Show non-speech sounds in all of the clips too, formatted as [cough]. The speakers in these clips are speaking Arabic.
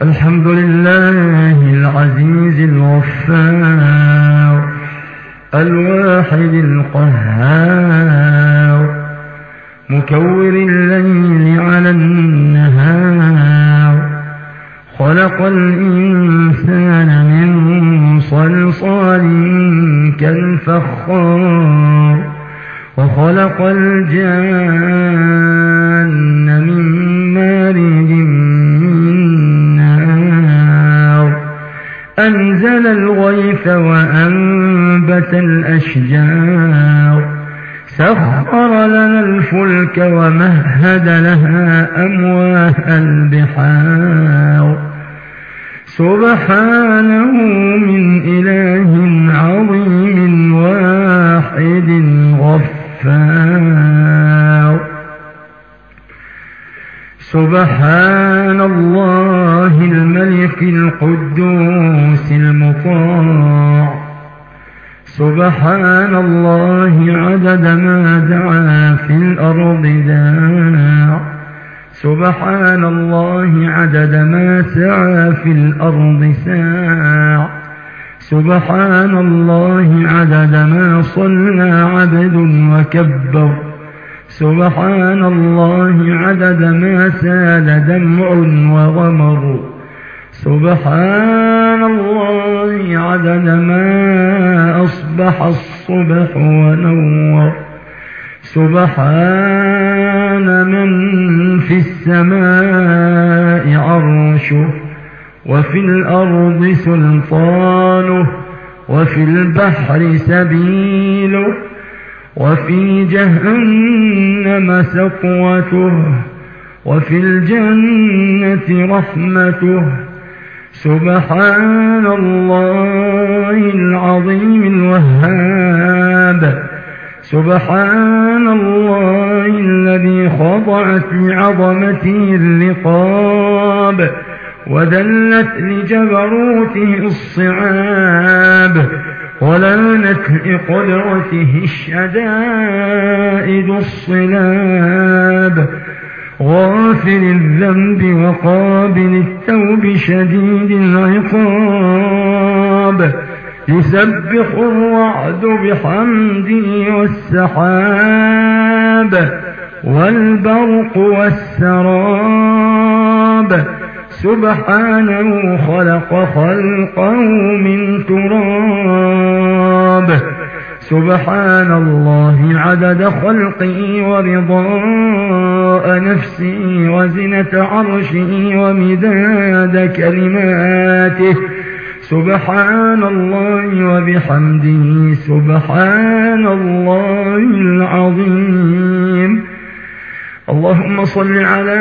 الحمد لله العزيز الغفار الواحد القهار مكور الليل على النهار خلق الإنسان من صلصال كالفخار وخلق الجان من مارج أنزل الغيث وأنبت الأشجار. سخر لنا الفلك ومهد لها أمواه البحار. سبحانه من إله عظيم واحد غفار. سبحان الله الملك القدوس. المطاع. سبحان الله عدد ما دعا في الأرض داع. سبحان الله عدد ما سعى في الأرض ساع. سبحان الله عدد ما صلى عبد وكبر. سبحان الله عدد ما سال دمع وغمر. سبحان الله عدد ما أصبح الصبح ونور. سبحان من في السماء عرشه وفي الأرض سلطانه وفي البحر سبيله وفي جهنم سقوته وفي الجنة رحمته. سبحان الله العظيم الوهاب. سبحان الله الذي خضعت لعظمته الرقاب وذلت لجبروته الصعاب ولانت لقدرته الشدائد الصلاب. غافل الذنب وقابل التوب شديد العقاب. يسبح الرعد بحمده والسحاب والبرق والسراب. سبحانه خلق خلقه من تراب. سبحان الله عدد خلقه ورضاء نفسه وزنة عرشه ومداد كلماته. سبحان الله وبحمده سبحان الله العظيم. اللهم صل على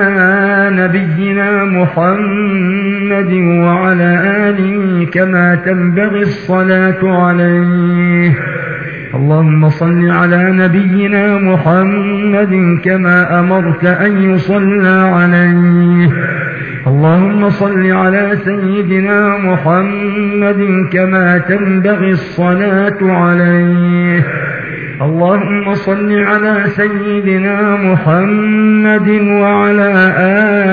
نبينا محمد وعلى آله كما تنبغي الصلاة عليه. اللهم صل على نبينا محمد كما أمرت أن يصلى عليه. اللهم صل على سيدنا محمد كما تنبغي الصلاة عليه. اللهم صل على سيدنا محمد وعلى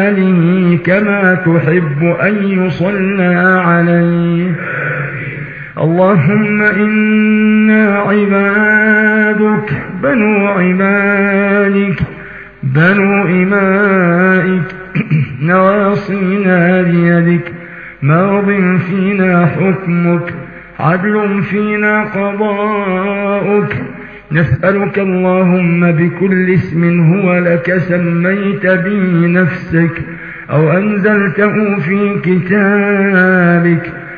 آله كما تحب أن يصلى عليه. اللهم إنا عبادك بنو عبادك بنو إمائك [clears throat] نواصينا بيدك ماض فينا حكمك عدل فينا قضاؤك. نسألك اللهم بكل اسم هو لك سميت به نفسك أو أنزلته في كتابك.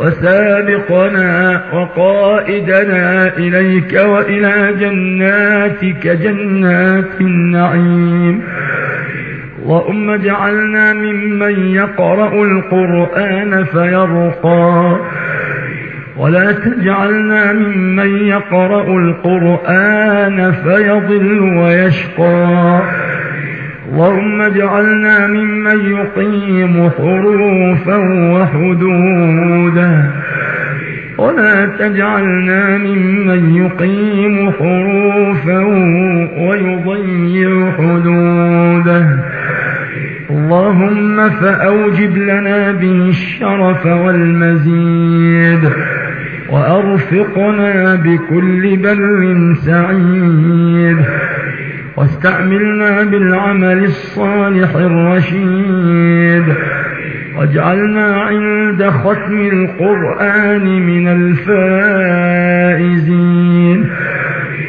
وسابقنا وقائدنا إليك وإلى جناتك جنات النعيم. اللهم اجعلنا ممن يقرأ القرآن فيرقى. ولا تجعلنا ممن يقرأ القرآن فيضل ويشقى. اللهم اجعلنا ممن يقيم حروفا وحدودا. ولا تجعلنا ممن يقيم حروفا ويضيع حدوده اللهم فأوجب لنا به الشرف والمزيد. وأرفقنا بكل بر سعيد واستعملنا بالعمل الصالح الرشيد. واجعلنا عند ختم القرآن من الفائزين.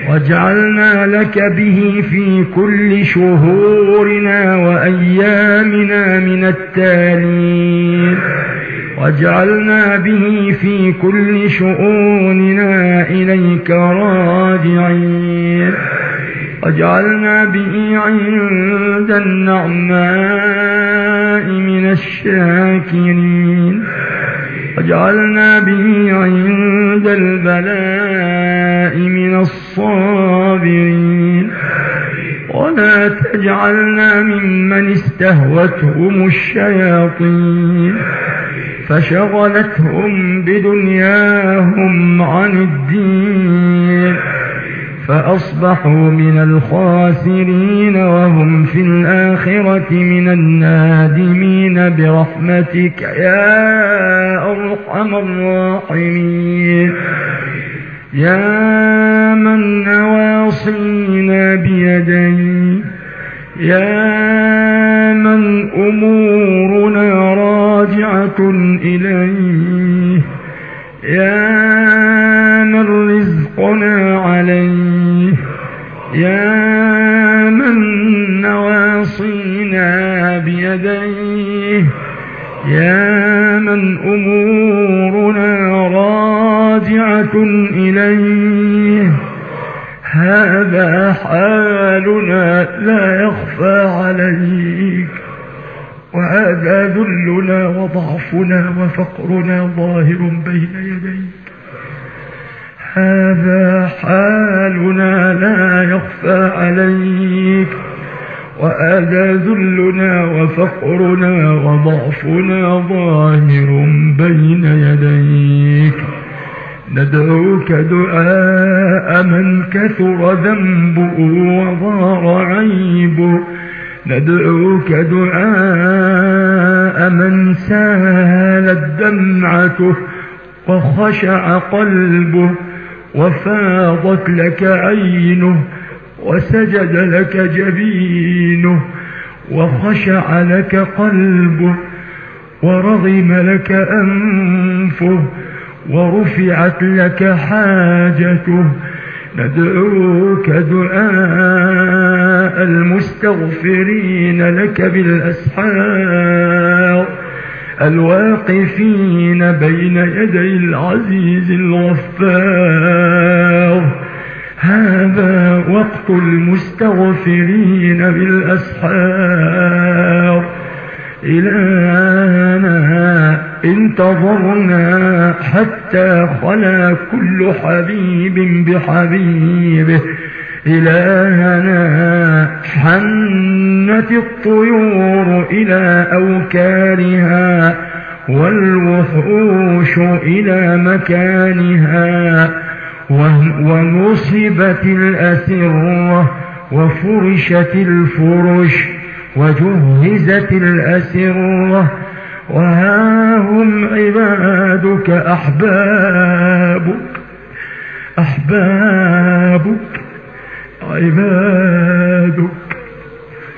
واجعلنا لك به في كل شهورنا وأيامنا من التالين. واجعلنا به في كل شؤوننا إليك راجعين. واجعلنا به عند النعماء من الشاكرين. واجعلنا به عند البلاء من الصابرين. ولا تجعلنا ممن استهوتهم الشياطين فشغلتهم بدنياهم عن الدين فأصبحوا من الخاسرين وهم في الآخرة من النادمين برحمتك يا أرحم الراحمين يا من بيدي يا ندعوك دعاء من كثر ذنبه وظهر عيبه. ندعوك دعاء من سالت دمعته وخشع قلبه وفاضت لك عينه وسجد لك جبينه وخشع لك قلبه ورغم لك أنفه ورفعت لك حاجته. ندعوك دعاء المستغفرين لك بالأسحار. الواقفين بين يدي العزيز الغفار. هذا وقت المستغفرين بالأسحار. إلهنا انتظرنا حتى خلا كل حبيب بحبيبه. إلهنا حنت الطيور إلى أوكارها والوحوش إلى مكانها ونصبت الأسرة وفرشت الفرش وجهزت الأسرة وها هم عبادك أحبابك أحبابك عبادك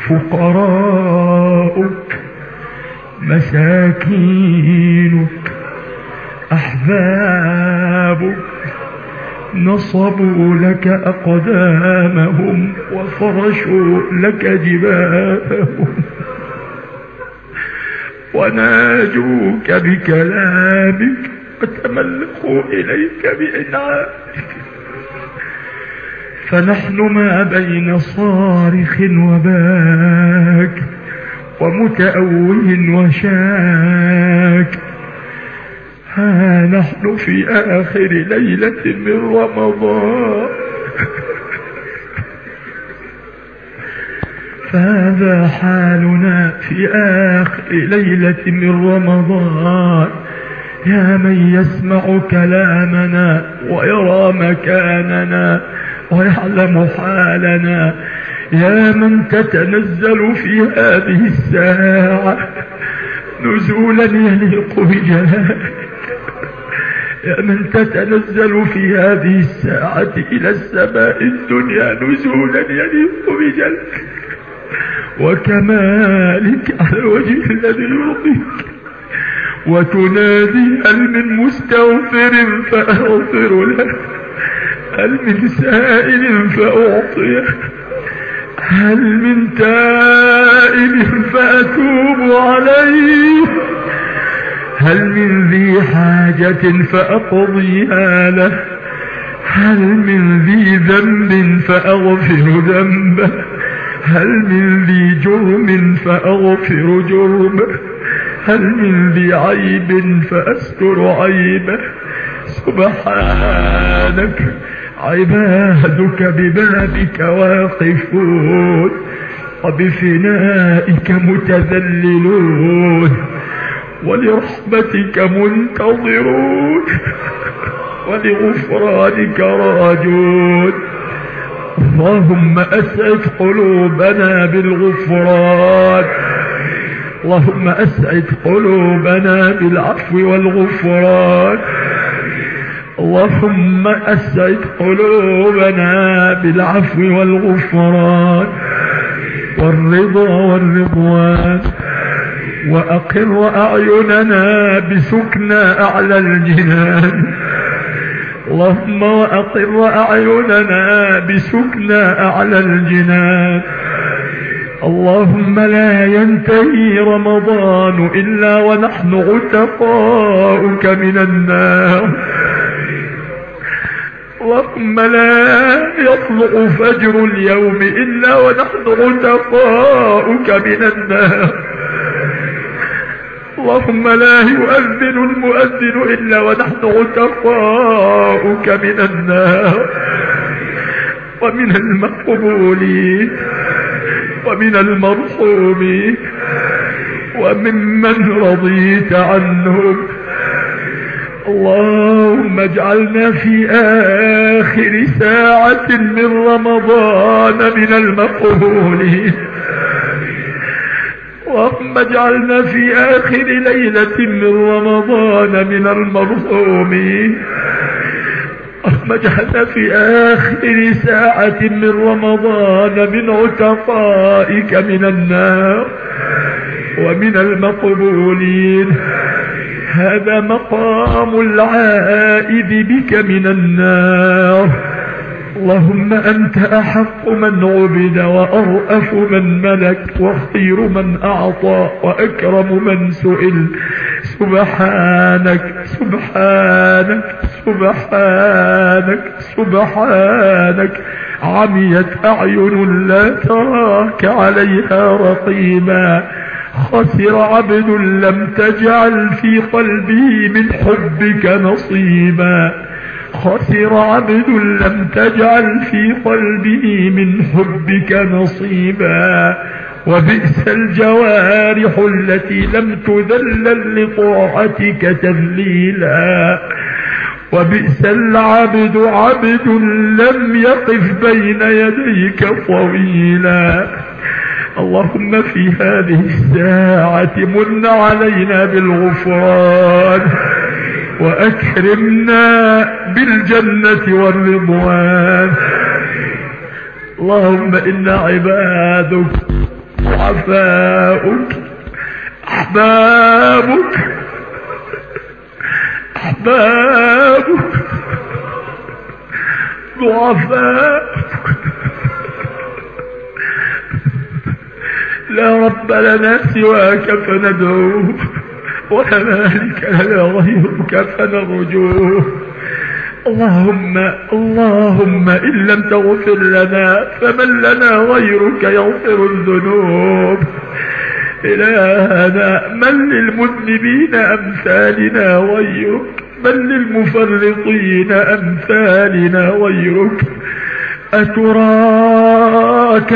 فقراؤك مساكينك أحبابك. نصبوا لك أقدامهم وفرشوا لك جباههم. وناجوك بكلامك وتملقوا إليك بإنعامك فنحن ما بين صارخ وباك ومتأوه وشاك. ها نحن في آخر ليلة من رمضان. [laughs] فهذا حالنا في آخر ليلة من رمضان. يا من يسمع كلامنا ويرى مكاننا ويعلم حالنا. يا من تتنزل في هذه الساعة. نزولا يليق بجلالك يا من تتنزل في هذه الساعة إلى السماء الدنيا نزولا يليق بجلالك وكمالك على وجه الذي يرضيك. وتنادي هل من مستغفر فأغفر له. هل من سائل فأعطيه. هل من تائب فأتوب عليه. هل من ذي حاجة فأقضيها له؟ هل من ذي ذنب فأغفر ذنبه؟ هل من ذي جرم فأغفر جرمه؟ هل من ذي عيب فأستر عيبه؟ سبحانك عبادك ببابك واقفون وبفنائك متذللون. ولرحمتك منتظرون [laughs] ولغفرانك راجون. اللهم أسعد قلوبنا بالغفران. اللهم أسعد قلوبنا بالعفو والغفران. اللهم أسعد قلوبنا بالعفو والغفران. والرضا والرضوان. وأقر أعيننا بسكنى أعلى الجنان. اللهم وأقر أعيننا بسكنى أعلى الجنان. اللهم لا ينتهي رمضان إلا ونحن عتقاؤك من النار. اللهم لا يطلع فجر اليوم إلا ونحن عتقاؤك من النار. اللهم لا يؤذن المؤذن إلا ونحن عتقاؤك من النار ومن المقبولين ومن المرحومين وممن رضيت عنهم. اللهم اجعلنا في آخر ساعة من رمضان من المقبولين. اللهم اجعلنا في آخر ليلة من رمضان من المرحومين اللهم اجعلنا في آخر ساعة من رمضان من عتقائك من النار ومن المقبولين. هذا مقام العائد بك من النار. اللهم أنت أحق من عبد وأرأف من ملك وخير من أعطى وأكرم من سئل. سبحانك سبحانك سبحانك سبحانك. عميت أعين لا تراك عليها رقيبا. خسر عبد لم تجعل في قلبه من حبك نصيبا. خسر عبد لم تجعل في قلبه من حبك نصيبا. وبئس الجوارح التي لم تذلل لطاعتك تذليلا. وبئس العبد عبد لم يقف بين يديك طويلا. اللهم في هذه الساعة من علينا بالغفران. وأكرمنا بالجنة والرضوان. اللهم إنا عبادك ضعفاؤك أحبابك أحبابك ضعفاؤك لا رب لنا سواك فندعوه مالك لنا غيرك فنرجوه اللهم اللهم إن لم تغفر لنا فمن لنا غيرك يغفر الذنوب. إلهنا من للمذنبين أمثالنا غيرك؟ من للمفرطين أمثالنا غيرك؟ أتراك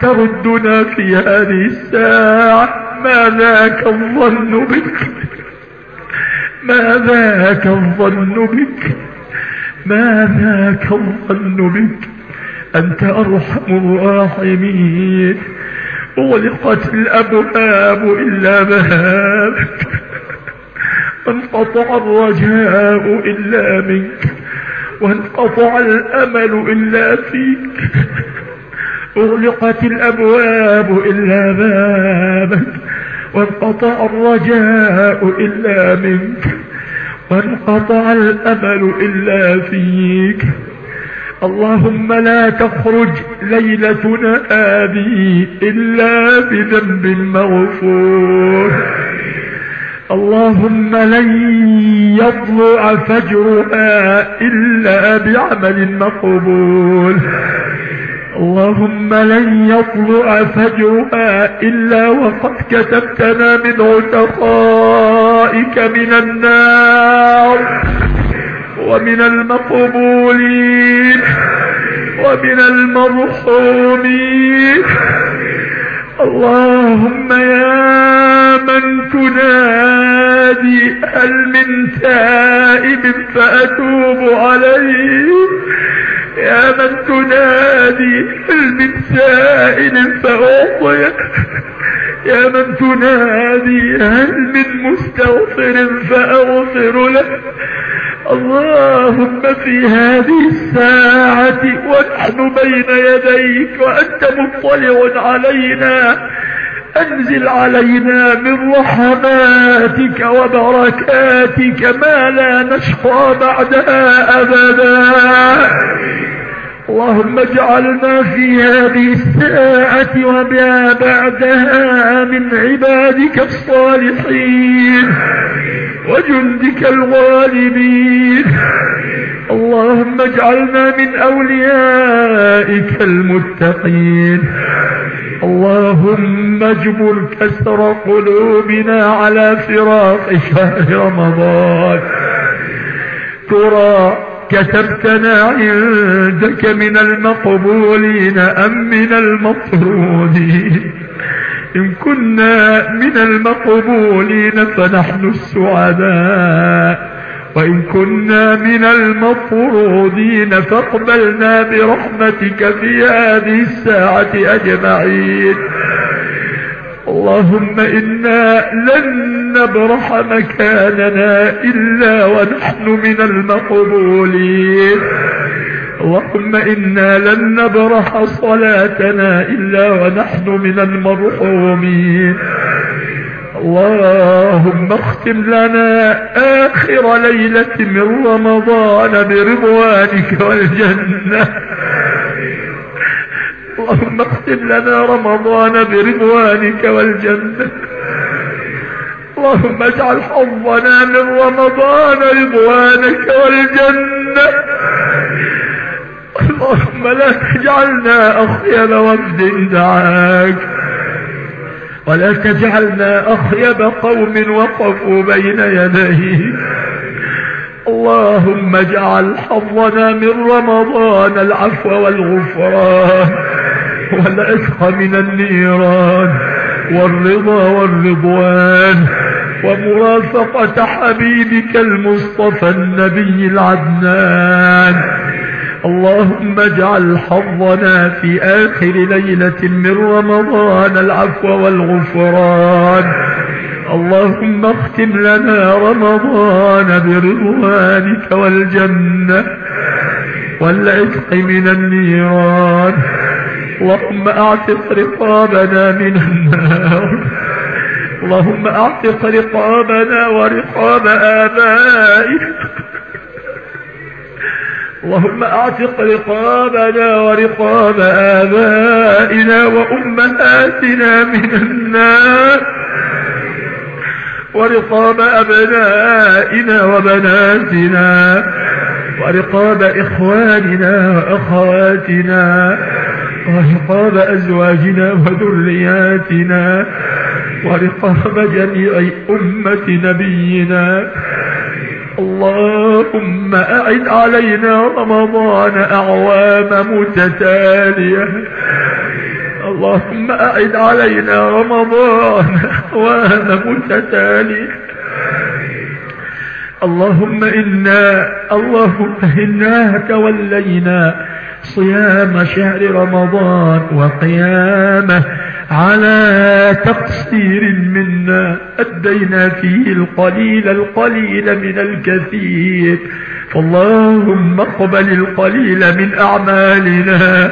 تردنا في هذه الساعة؟ ما ذاك الظن بك؟ ما ذاك الظن بك؟ ما ذاك الظن بك؟ أنت أرحم الراحمين. أغلقت الأبواب إلا بابك وانقطع الرجاء إلا منك. وانقطع الأمل إلا فيك. أغلقت الأبواب إلا بابك وانقطع الرجاء إلا منك وانقطع الأمل إلا فيك. اللهم لا تخرج ليلتنا هذه إلا بذنب مغفور اللهم لن يطلع فجرها إلا بعمل مقبول. اللهم لن يطلع فجرها إلا وقد كتبتنا من عتقائك من النار ومن المقبولين ومن المرحومين. اللهم يا من تنادي هل من تائب فأتوب عليه؟ يا من تنادي هل من سائل فأعطيه يا من تنادي هل من مستغفر فأغفر له اللهم في هذه الساعة ونحن بين يديك وأنت مطلع علينا. أنزل علينا من رحماتك وبركاتك ما لا نشقى بعدها أبدا. اللهم اجعلنا في هذه الساعة وما بعدها من عبادك الصالحين وجندك الغالبين. اللهم اجعلنا من أوليائك المتقين. اللهم اجبر كسر قلوبنا على فراق شهر رمضان. ترى كتبتنا عندك من المقبولين أم من المطرودين؟ إن كنا من المقبولين فنحن السعداء وإن كنا من المطرودين فاقبلنا برحمتك في هذه الساعة أجمعين. اللهم إنا لن نبرح مكاننا إلا ونحن من المقبولين. اللهم إنا لن نبرح صلاتنا إلا ونحن من المرحومين. اللهم اختم لنا آخر ليلة من رمضان برضوانك والجنة. اللهم اختم لنا رمضان برضوانك والجنة. اللهم اجعل حظنا من رمضان رضوانك والجنة. اللهم لا تجعلنا أخيب وفد دعاك. ولا تجعلنا أخيب قوم وقفوا بين يديك. اللهم اجعل حظنا من رمضان العفو والغفران. والعتق من النيران والرضا والرضوان ومرافقة حبيبك المصطفى النبي العدنان. اللهم اجعل حظنا في آخر ليلة من رمضان العفو والغفران. اللهم اختم لنا رمضان برضوانك والجنة والعتق من النيران. اللهم اعتق رقابنا من النار. اللهم اعتق رقابنا ورقاب آبائنا اللهم اعتق رقابنا ورقاب آبائنا وأمهاتنا من النار. ورقاب أبنائنا وبناتنا. ورقاب إخواننا وأخواتنا. ورقاب أزواجنا وذرياتنا ورقاب جميع أمة نبينا. اللهم أعد علينا رمضان أعوام متتالية. اللهم أعد علينا رمضان أعوام متتالية. اللهم إنا اللهم إنا تولينا صيام شهر رمضان وقيامه على تقصير منا أدينا فيه القليل القليل من الكثير. فاللهم اقبل القليل من أعمالنا.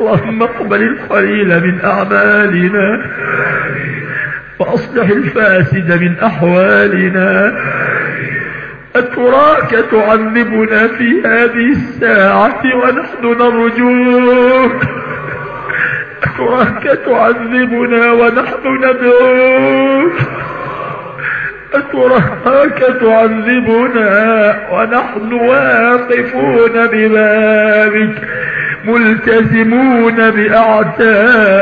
اللهم اقبل القليل من أعمالنا. وأصلح الفاسد من أحوالنا. أتراك تعذبنا في هذه الساعة ونحن نرجوك. أتراك تعذبنا ونحن ندعوك. أتراك تعذبنا ونحن واقفون ببابك ملتزمون بأعتابك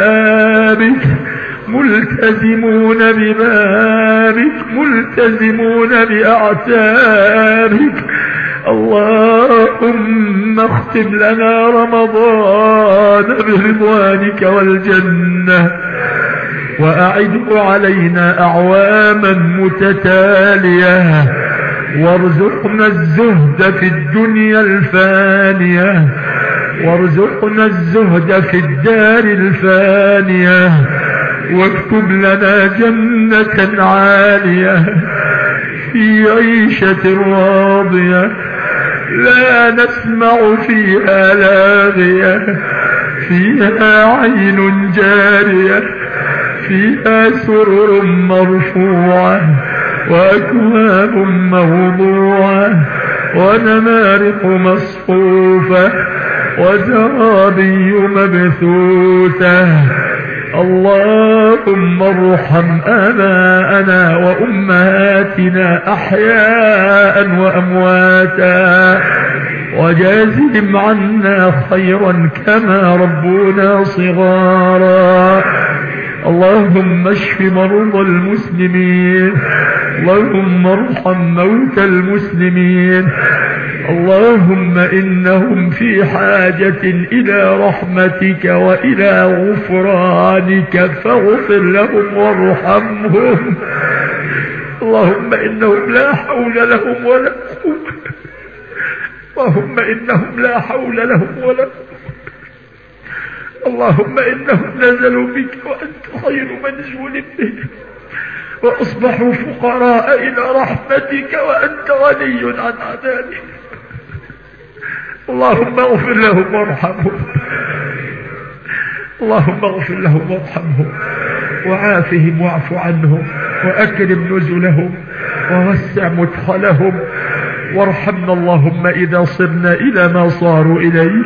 ملتزمون ببابك ملتزمون بأعتابك اللهم اختم لنا رمضان برضوانك والجنة وأعده علينا أعواما متتالية وارزقنا الزهد في الدنيا الفانية وارزقنا الزهد في الدار الفانية واكتب لنا جنة عالية في عيشة راضية لا نسمع فيها لاغية فيها عين جارية فيها سرر مرفوعة وأكواب موضوعة ونمارق مصفوفة وزرابي مبثوثة اللهم ارحم آباءنا وأمهاتنا أحياء وأمواتا. وجازهم عنا خيرا كما ربونا صغارا. اللهم اشف مرضى المسلمين. اللهم ارحم موتى المسلمين. اللهم إنهم في حاجة إلى رحمتك وإلى غفرانك. فاغفر لهم وارحمهم. اللهم إنهم لا حول لهم ولا قوة اللهم إنهم لا حول لهم ولا اللهم إنهم نزلوا بك وأنت خير منزول به وأصبحوا فقراء إلى رحمتك وأنت غني عن عذابك اللهم اغفر لهم وارحمهم. اللهم اغفر لهم وارحمهم. وعافهم واعف عنهم. وأكرم نزلهم. ووسع مدخلهم. وارحمنا اللهم إذا صرنا إلى ما صاروا إليه.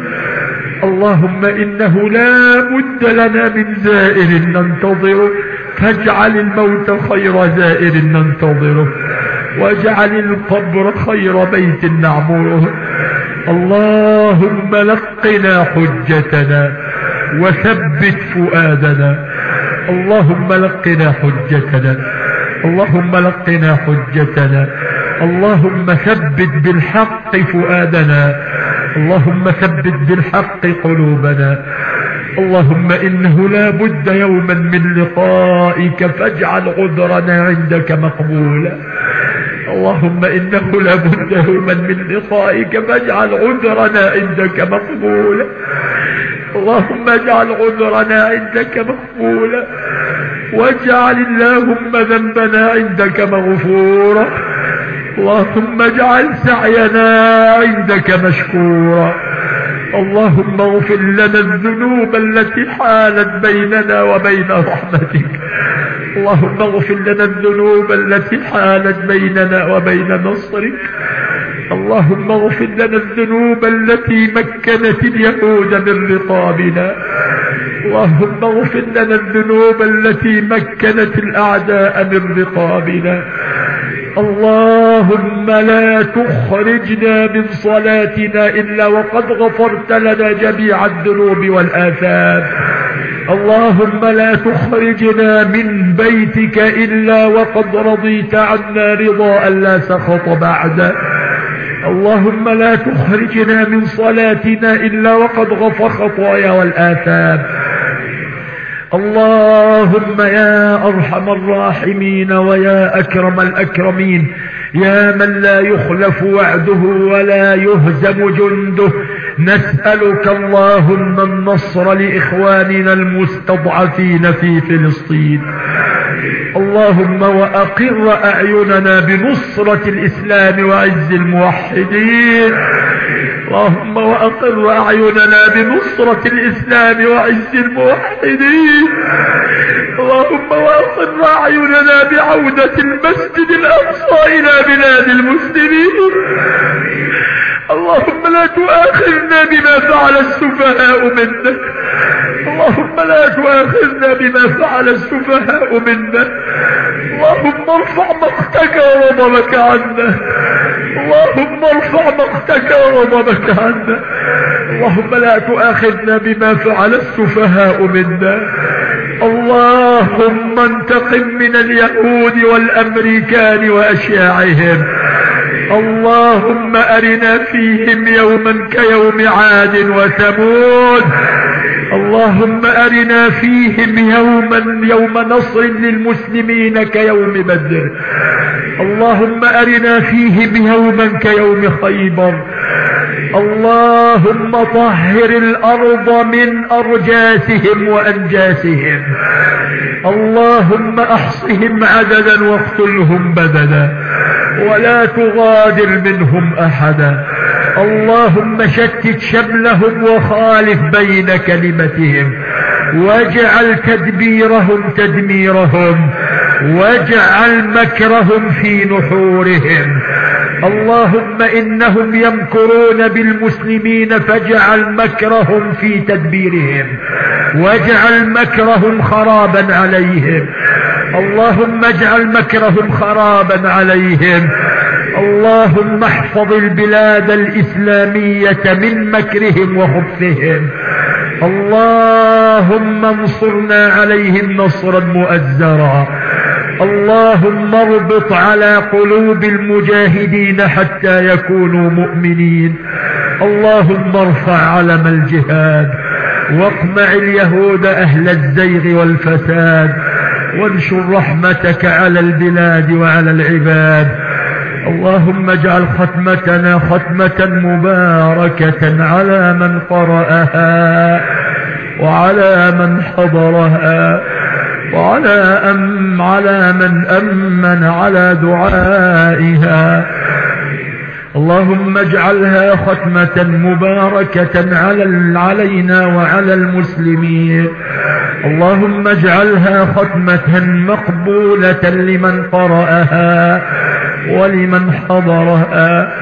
اللهم إنه لا بد لنا من زائر ننتظره. فاجعل الموت خير زائر ننتظره. واجعل القبر خير بيت نعمره. اللهم لقنا حجتنا وثبت فؤادنا. اللهم لقنا حجتنا. اللهم لقنا حجتنا. اللهم ثبت بالحق فؤادنا. اللهم ثبت بالحق قلوبنا. اللهم إنه لا بد يوما من لقائك فاجعل عذرنا عندك مقبولا. اللهم إنه لا بد يوما من لقائك فاجعل عذرنا عندك مقبولا. اللهم اجعل عذرنا عندك مقبولا. واجعل اللهم ذنبنا عندك مغفورا. اللهم اجعل سعينا عندك مشكورا. اللهم اغفر لنا الذنوب التي حالت بيننا وبين رحمتك. اللهم اغفر لنا الذنوب التي حالت بيننا وبين نصرك. اللهم اغفر لنا الذنوب التي مكنت اليهود من رقابنا. اللهم اغفر لنا الذنوب التي مكنت الأعداء من رقابنا. اللهم لا تخرجنا من صلاتنا إلا وقد غفرت لنا جميع الذنوب والآثام. اللهم لا تخرجنا من بيتك إلا وقد رضيت عنا رضا لا سخط بعده. اللهم لا تخرجنا من صلاتنا إلا وقد غفر خطايا والآثام. اللهم يا أرحم الراحمين ويا أكرم الأكرمين يا من لا يخلف وعده ولا يهزم جنده نسألك اللهم النصر لإخواننا المستضعفين في فلسطين. اللهم وأقر أعيننا بنصرة الإسلام وعز الموحدين. اللهم وأقر أعيننا بنصرة الإسلام وعز الموحدين. اللهم وأقر أعيننا بعودة المسجد الأقصى إلى بلاد المسلمين. اللهم لا تؤاخذنا بما فعل السفهاء منا. اللهم لا تؤاخذنا بما فعل السفهاء منا. اللهم ارفع مقتك وغضبك عنا. اللهم ارفع مقتك وغضبك عنا. اللهم لا تؤاخذنا بما فعل السفهاء منا. اللهم انتقم من اليهود والأمريكان وأشياعهم. اللهم أرنا فيهم يوما كيوم عاد وثمود. اللهم أرنا فيهم يوما يوم نصر للمسلمين كيوم بدر. اللهم أرنا فيهم يوما كيوم خيبر. اللهم طهر الأرض من أرجاسهم وأنجاسهم. اللهم أحصهم عددا واقتلهم بددا. ولا تغادر منهم أحدا. اللهم شتت شملهم وخالف بين كلمتهم واجعل تدبيرهم تدميرهم واجعل مكرهم في نحورهم. اللهم إنهم يمكرون بالمسلمين فاجعل مكرهم في تدبيرهم واجعل مكرهم خرابا عليهم. اللهم اجعل مكرهم خرابا عليهم. اللهم احفظ البلاد الإسلامية من مكرهم وخبثهم. اللهم انصرنا عليهم نصرا مؤزرا. اللهم اربط على قلوب المجاهدين حتى يكونوا مؤمنين. اللهم ارفع علم الجهاد. واقمع اليهود أهل الزيغ والفساد. وانشر رحمتك على البلاد وعلى العباد. اللهم اجعل ختمتنا ختمة مباركة على من قرأها وعلى من حضرها وعلى أم على من أمن على دعائها. اللهم اجعلها ختمة مباركة على علينا وعلى المسلمين. اللهم اجعلها ختمة مقبولة لمن قرأها. ولمن حضرها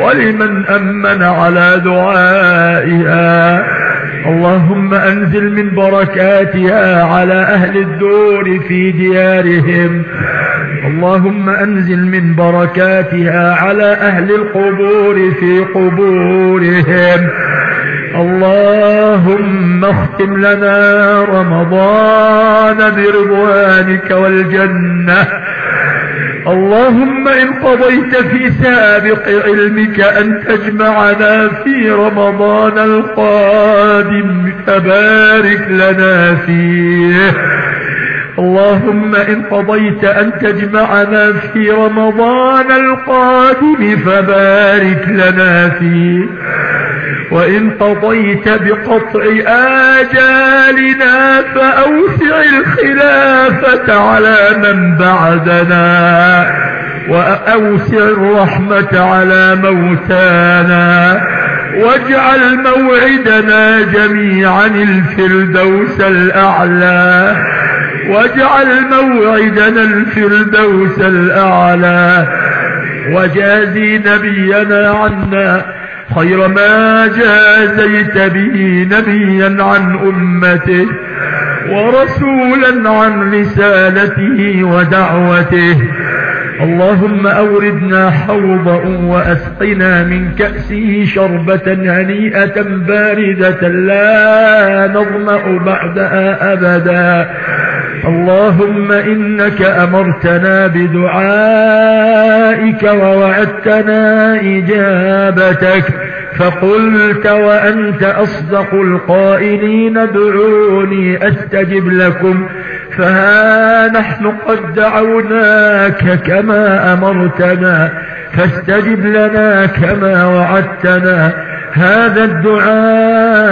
ولمن أمن على دعائها. اللهم أنزل من بركاتها على أهل الدور في ديارهم. اللهم أنزل من بركاتها على أهل القبور في قبورهم. اللهم اختم لنا رمضان برضوانك والجنة. اللهم إن قضيت في سابق علمك أن تجمعنا في رمضان القادم فبارك لنا فيه. اللهم إن قضيت أن تجمعنا في رمضان القادم فبارك لنا فيه. وإن قضيت بقطع آجالنا فأوسع الخلافة على من بعدنا. وأوسع الرحمة على موتانا. واجعل موعدنا جميعا الفردوس الأعلى. واجعل موعدنا الفردوس الأعلى وجازي نبينا عنا خير ما جازيت به نبيا عن أمته ورسولا عن رسالته ودعوته. اللهم أوردنا حوضا وأسقنا من كأسه شربة هنيئة باردة لا نظمأ بعدها أبدا. اللهم إنك أمرتنا بدعائك ووعدتنا إجابتك فقلت وأنت أصدق القائلين دعوني أستجب لكم فها نحن قد دعوناك كما أمرتنا فاستجب لنا كما وعدتنا هذا الدعاء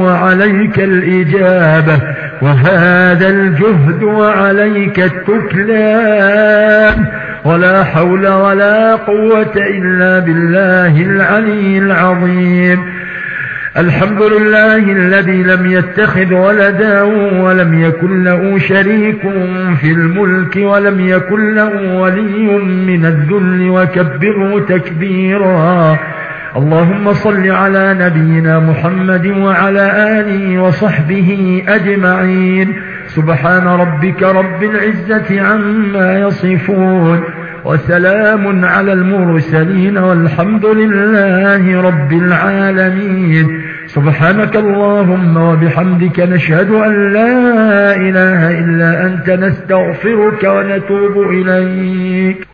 وعليك الإجابة. وهذا الجهد وعليك التكلان ولا حول ولا قوة إلا بالله العلي العظيم. الحمد لله الذي لم يتخذ ولدا ولم يكن له شريك في الملك ولم يكن له ولي من الذل وكبره تكبيرا. اللهم صل على نبينا محمد وعلى آله وصحبه أجمعين. سبحان ربك رب العزة عما يصفون وسلام على المرسلين والحمد لله رب العالمين. سبحانك اللهم وبحمدك نشهد أن لا إله إلا أنت نستغفرك ونتوب إليك.